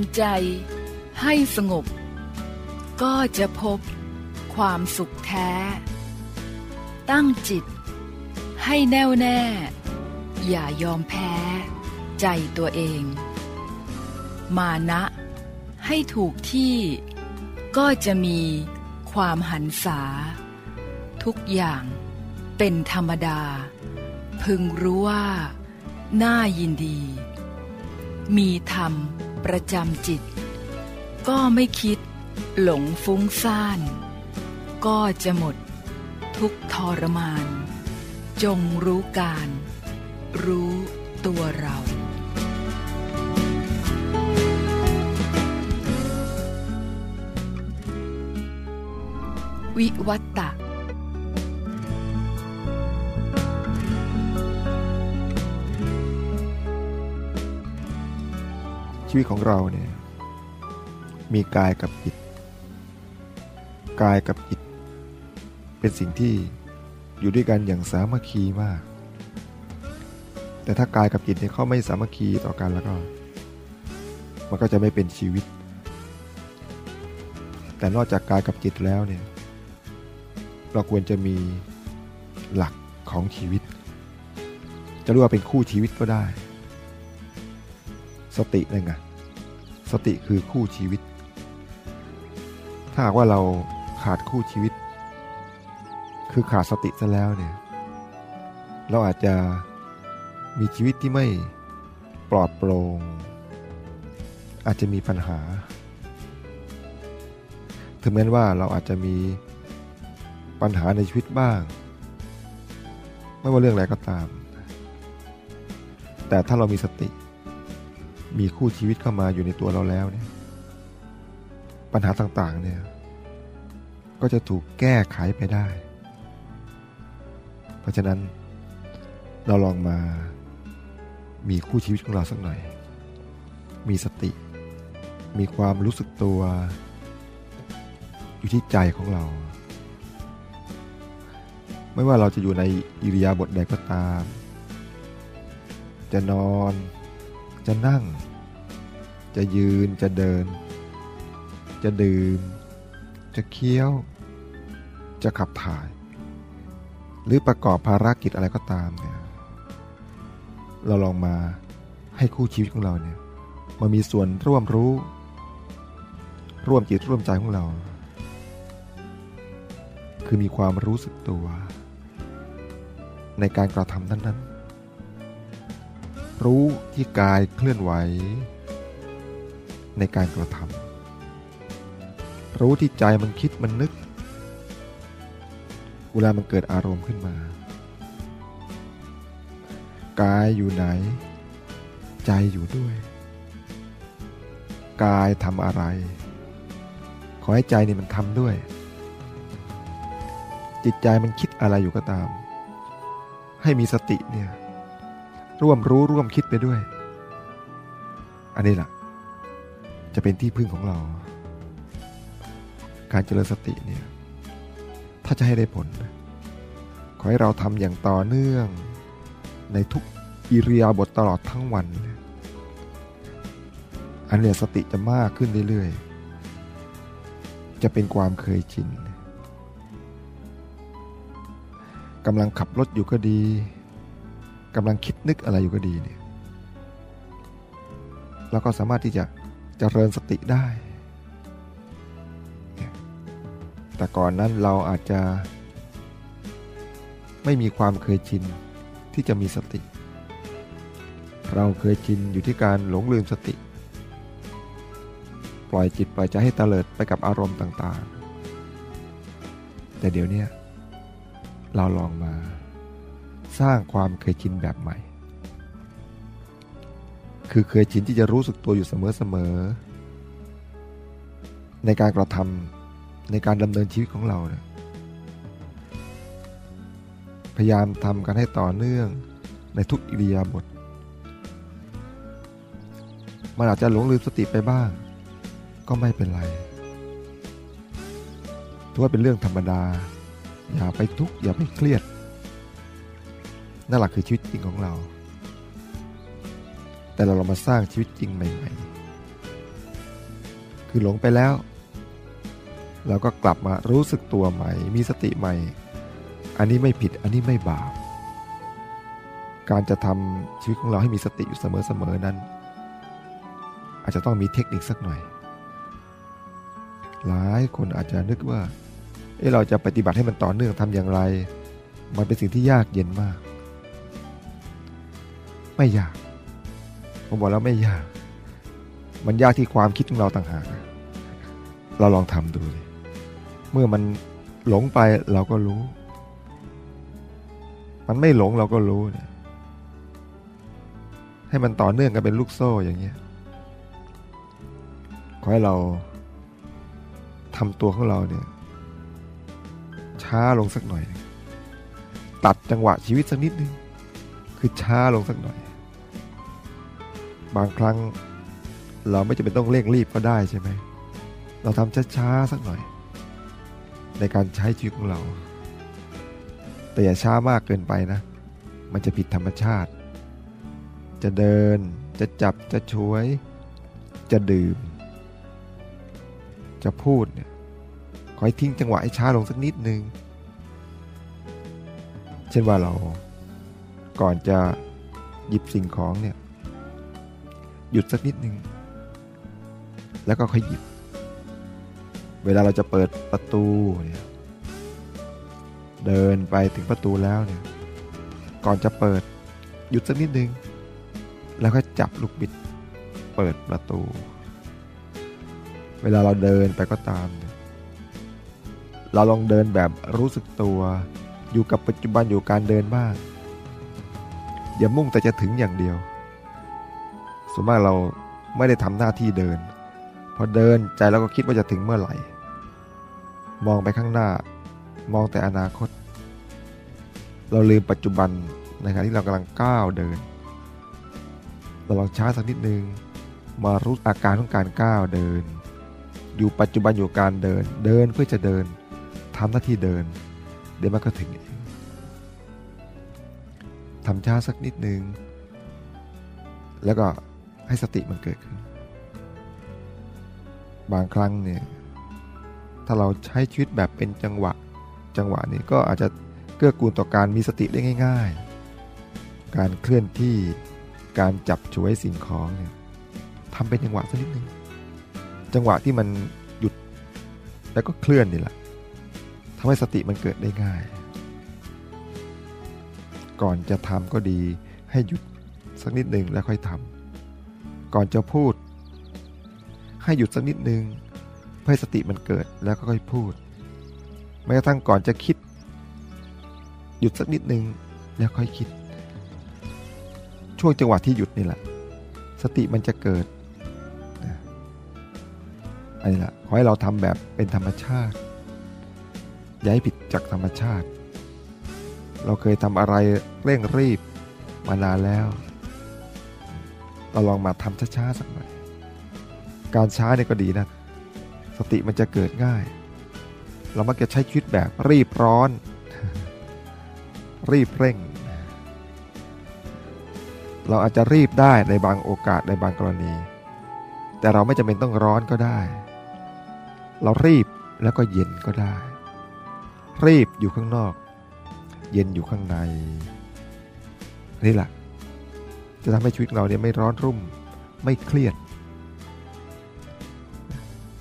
ำใจให้สงบ ก็จะพบความสุขแท้ ตั้งจิต ให้แน่วแน่ อย่ายอมแพ้ ใจตัวเอง มานะ ให้ถูกที่ก็จะมีความหันษา ทุกอย่างเป็นธรรมดา พึงรู้ว่า น่ายินดี มีธรรม ประจำจิต ก็ไม่คิด หลงฟุ้งซ่าน ก็จะหมด ทุกทรมาน จงรู้การ รู้ตัวเราวิวัตตะ ชีวิตของเราเนี่ยมีกายกับจิต กายกับจิต เป็นสิ่งที่อยู่ด้วยกันอย่างสามัคคีมาก แต่ถ้ากายกับจิตเนี่ยเขาไม่สามัคคีต่อกันแล้วก็มันก็จะไม่เป็นชีวิต แต่นอกจากกายกับจิตแล้วเนี่ยเราควรจะมีหลักของชีวิต จะเรียกว่าเป็นคู่ชีวิตก็ได้ สตินั่นไงสติคือคู่ชีวิต ถ้าหากว่าเราขาดคู่ชีวิต คือขาดสติซะแล้วเนี่ย เราอาจจะมีชีวิตที่ไม่ปลอดโปร่งอาจจะมีปัญหา ถึงแม้ว่าเราอาจจะมีปัญหาในชีวิตบ้าง ไม่ว่าเรื่องอะไรก็ตาม แต่ถ้าเรามีสติ มีคู่ชีวิตเข้ามาอยู่ในตัวเราแล้วเนี่ยปัญหาต่างๆเนี่ยก็จะถูกแก้ไขไปได้ เพราะฉะนั้นเราลองมามีคู่ชีวิตของเราสักหน่อย มีสติ มีความรู้สึกตัว อยู่ที่ใจของเรา ไม่ว่าเราจะอยู่ในอิริยาบถใดก็ตาม จะนอน จะนั่ง จะยืนจะเดิน จะดื่ม จะเคี้ยว จะขับถ่าย หรือประกอบภารกิจอะไรก็ตามเนี่ยเราลองมาให้คู่ชีวิตของเราเนี่ยมามีส่วนร่วมรู้ ร่วมจิตร่วมใจของเรา คือมีความรู้สึกตัว ในการกระทำนั้นๆ รู้ที่กายเคลื่อนไหว ในการกระทำรู้ที่ใจมันคิดมันนึก เวลามันเกิดอารมณ์ขึ้นมา กายอยู่ไหน ใจอยู่ด้วย กายทำอะไร ขอให้ใจนี่มันทำด้วย จิตใจมันคิดอะไรอยู่ก็ตาม ให้มีสติเนี่ย ร่วมรู้ร่วมคิดไปด้วย อันนี้แหละจะเป็นที่พึ่งของเรา การเจริญสติเนี่ย ถ้าจะให้ได้ผล ขอให้เราทำอย่างต่อเนื่อง ในทุกอิริยาบถตลอดทั้งวัน อันเนี้ยสติจะมากขึ้นเรื่อยๆ จะเป็นความเคยชินกำลังขับรถอยู่ก็ดี กำลังคิดนึกอะไรอยู่ก็ดีเนี่ยเราก็สามารถที่จะจะเจริญสติได้ แต่ก่อนนั้นเราอาจจะ ไม่มีความเคยชินที่จะมีสติ เราเคยชินอยู่ที่การหลงลืมสติ ปล่อยจิตปล่อยใจให้เตลิดไปกับอารมณ์ต่างๆ แต่เดี๋ยวนี้เราลองมา สร้างความเคยชินแบบใหม่ คือเคยชินที่จะรู้สึกตัวอยู่เสมอๆในการกระทำในการดำเนินชีวิตของเรานี่ยพยายามทำกันให้ต่อเนื่องในทุกอิริยาบถมันอาจจะหลงลืมสติไปบ้าง ก็ไม่เป็นไรถือว่าเป็นเรื่องธรรมดา อย่าไปทุกข์อย่าไปเครียด นั่นแหละคือชีวิตจริงของเรา แต่เราเรามาสร้างชีวิตจริงใหม่ ๆ คือหลงไปแล้ว เราก็กลับมารู้สึกตัวใหม่ มีสติใหม่ อันนี้ไม่ผิด อันนี้ไม่บาป การจะทำชีวิตของเราให้มีสติอยู่เสมอๆนั้น อาจจะต้องมีเทคนิคสักหน่อย หลายคนอาจจะนึกว่าเออเราจะปฏิบัติให้มันต่อเนื่องทำอย่างไร มันเป็นสิ่งที่ยากเย็นมาก ไม่ยาก ผมบอกแล้วไม่ยาก มันยากที่ความคิดของเราต่างหากเราลองทำดูเลยเมื่อมันหลงไปเราก็รู้ มันไม่หลงเราก็รู้เนี่ยให้มันต่อเนื่องกันเป็นลูกโซ่อย่างเงี้ยขอให้เราทำตัวของเราเนี่ย ช้าลงสักหน่อย ตัดจังหวะชีวิตสักนิดนึง คือช้าลงสักหน่อย บางครั้ง เราไม่จำเป็นต้องเร่งรีบก็ได้ใช่ไหม เราทำช้าๆสักหน่อย ในการใช้ชีวิตของเรา แต่อย่าช้ามากเกินไปนะ มันจะผิดธรรมชาติ จะเดิน จะจับ จะช่วย จะดื่ม จะพูดเนี่ยขอให้ทิ้งจังหวะให้ช้าลงสักนิดนึง เช่นว่าเราก่อนจะหยิบสิ่งของเนี่ย หยุดสักนิดหนึ่งแล้วก็ค่อยหยิบ เวลาเราจะเปิดประตูเนี่ยเดินไปถึงประตูแล้วเนี่ยก่อนจะเปิดหยุดสักนิดนึง แล้วก็จับลูกบิดเปิดประตู เวลาเราเดินไปก็ตาม เราลองเดินแบบรู้สึกตัวอยู่กับปัจจุบันอยู่การเดินบ้างอย่ามุ่งแต่จะถึงอย่างเดียว ส่วนมากเราไม่ได้ทำหน้าที่เดิน พอเดินใจเราก็คิดว่าจะถึงเมื่อไหร่ มองไปข้างหน้ามองแต่อนาคต เราลืมปัจจุบันในขณะที่เรากำลังก้าวเดิน เราลองช้าสักนิดนึง มารู้อาการของการก้าวเดิน อยู่ปัจจุบันอยู่การเดิน เดินเพื่อจะเดินทำหน้าที่เดิน เดี๋ยวมันก็ถึงเองทำช้าสักนิดนึง แล้วก็ ให้สติมันเกิดขึ้น บางครั้งเนี่ย ถ้าเราใช้ชีวิตแบบเป็นจังหวะ จังหวะนี้ก็อาจจะเกื้อกูลต่อการมีสติได้ง่าย ๆ การเคลื่อนที่ การจับฉวยสิ่งของเนี่ยทำเป็นจังหวะสักนิดนึง จังหวะที่มันหยุดแล้วก็เคลื่อนนี่แหละทำให้สติมันเกิดได้ง่าย ก่อนจะทำก็ดีให้หยุดสักนิดหนึ่งแล้วค่อยทำ ก่อนจะพูด ให้หยุดสักนิดหนึ่งเพื่อสติมันเกิดแล้วก็ค่อยพูดแม้กระทั่งก่อนจะคิด หยุดสักนิดหนึ่งแล้วค่อยคิด ช่วงจังหวะที่หยุดนี่แหละ สติมันจะเกิดอันนี้แหละขอให้เราทำแบบเป็นธรรมชาติ อย่าให้ผิดจากธรรมชาติ เราเคยทำอะไรเร่งรีบมานานแล้ว เราลองมาทำช้าๆสักหน่อย การช้าเนี่ยก็ดีนะ สติมันจะเกิดง่าย เรามักจะใช้ชีวิตแบบรีบร้อน รีบเร่ง เราอาจจะรีบได้ในบางโอกาสในบางกรณี แต่เราไม่จำเป็นต้องร้อนก็ได้ เรารีบแล้วก็เย็นก็ได้ รีบอยู่ข้างนอก เย็นอยู่ข้างในนี่แหละ จะทำให้ชีวิตเราเนี่ยไม่ร้อนรุ่มไม่เครียด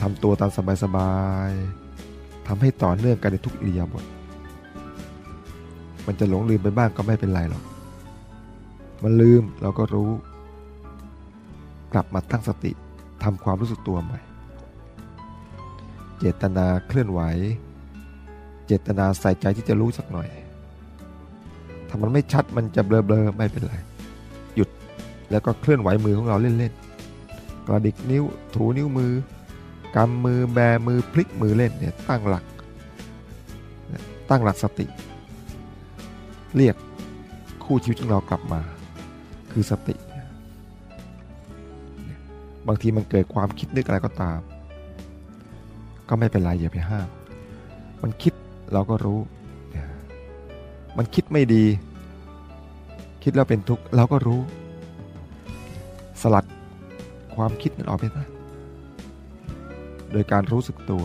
ทำตัวตามสบายๆทำให้ต่อเนื่องกันในทุกอิริยาบถมันจะหลงลืมไปบ้างก็ไม่เป็นไรหรอก มันลืมเราก็รู้ กลับมาตั้งสติทำความรู้สึกตัวใหม่ เจตนาเคลื่อนไหว เจตนาใส่ใจที่จะรู้สักหน่อย ถ้ามันไม่ชัดมันจะเบลอๆไม่เป็นไร แล้วก็เคลื่อนไหวมือของเราเล่นๆ กระดิกนิ้วถูนิ้วมือกำมือแบมือพลิกมือเล่นเนี่ยตั้งหลัก ตั้งหลักสติ เรียกคู่ชีวิตของเรากลับมา คือสติ บางทีมันเกิดความคิดนึกอะไรก็ตาม ก็ไม่เป็นไรอย่าไปห้ามมันคิดเราก็รู้ มันคิดไม่ดี คิดแล้วเป็นทุกข์เราก็รู้ สลัดความคิดนั้นออกไปนะโดยการรู้สึกตัว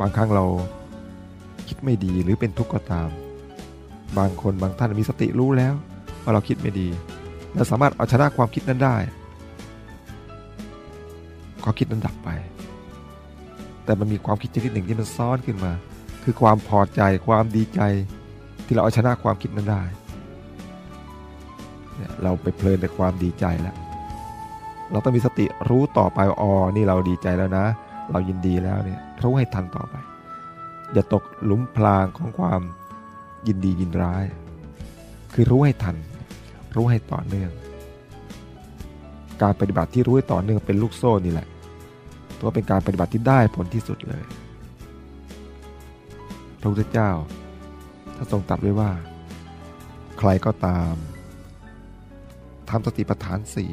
บางครั้งเราคิดไม่ดีหรือเป็นทุกข์ก็ตาม บางคนบางท่านมีสติรู้แล้ว ว่าเราคิดไม่ดีเราสามารถเอาชนะความคิดนั้นได้ความคิดนั้นดับไป แต่มันมีความคิดชนิดหนึ่งที่มันซ้อนขึ้นมา คือความพอใจความดีใจที่เราเอาชนะความคิดนั้นได้ เราไปเพลินในความดีใจแล้วเราต้องมีสติรู้ต่อไปอ๋อนี่เราดีใจแล้วนะ เรายินดีแล้วเนี่ยรู้ให้ทันต่อไป อย่าตกหลุมพรางของความยินดียินร้าย คือรู้ให้ทัน รู้ให้ต่อเนื่อง การปฏิบัติที่รู้ให้ต่อเนื่องเป็นลูกโซ่นี่แหละตัวเป็นการปฏิบัติที่ได้ผลที่สุดเลย พระพุทธเจ้าถ้าทรงตรัสไว้ว่า ใครก็ตาม ทำสติปัฏฐานสี่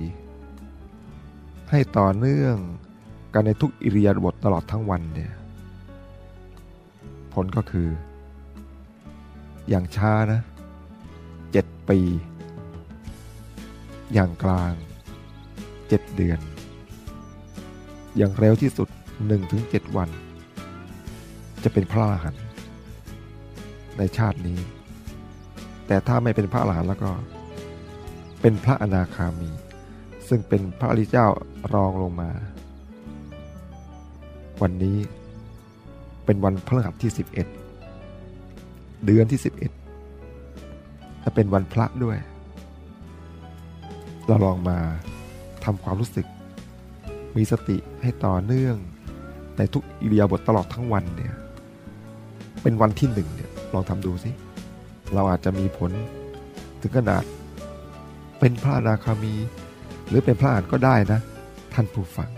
ให้ต่อเนื่องกันในทุกอิริยาบถตลอดทั้งวันเนี่ยผลก็คือ อย่างช้านะเจ็ดปี อย่างกลางเจ็ดเดือน อย่างเร็วที่สุดหนึ่งถึงเจ็ดวัน จะเป็นพระอรหันต์ในชาตินี้ แต่ถ้าไม่เป็นพระอรหันต์แล้วก็ เป็นพระอนาคามี ซึ่งเป็นพระอริยเจ้ารองลงมา วันนี้เป็นวันพฤหัสที่ 11 เดือนที่ 11และเป็นวันพระด้วย เราลองมาทำความรู้สึก มีสติให้ต่อเนื่อง ในทุกอิริยาบถตลอดทั้งวันเนี่ย เป็นวันที่หนึ่งเนี่ยลองทำดูสิ เราอาจจะมีผลถึงขนาด เป็นพระอนาคามี หรือเป็นพระอรหันต์ก็ได้นะ ท่านผู้ฟัง